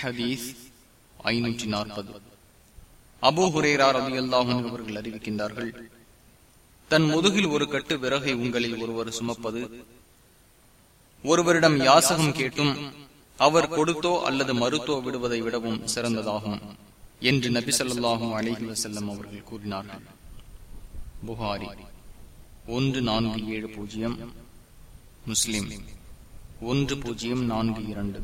ஹதீஸ் ஐநூற்றி நாற்பது அவர்கள் அறிவிக்கின்றார்கள் தன் முதுகில் ஒரு கட்டு விறகை உங்களில் ஒருவர் சுமப்பது ஒருவரிடம் யாசகம் கேட்டும் அவர் கொடுத்தோ அல்லது மறுத்தோ விடுவதை விடவும் சிறந்ததாகும் என்று நபி சொல்லாஹும் அலிஹி வசல்லம் அவர்கள் கூறினார்கள். புகாரி ஒன்று நான்கு ஏழு பூஜ்ஜியம் முஸ்லிம் ஒன்று பூஜ்ஜியம் நான்கு இரண்டு.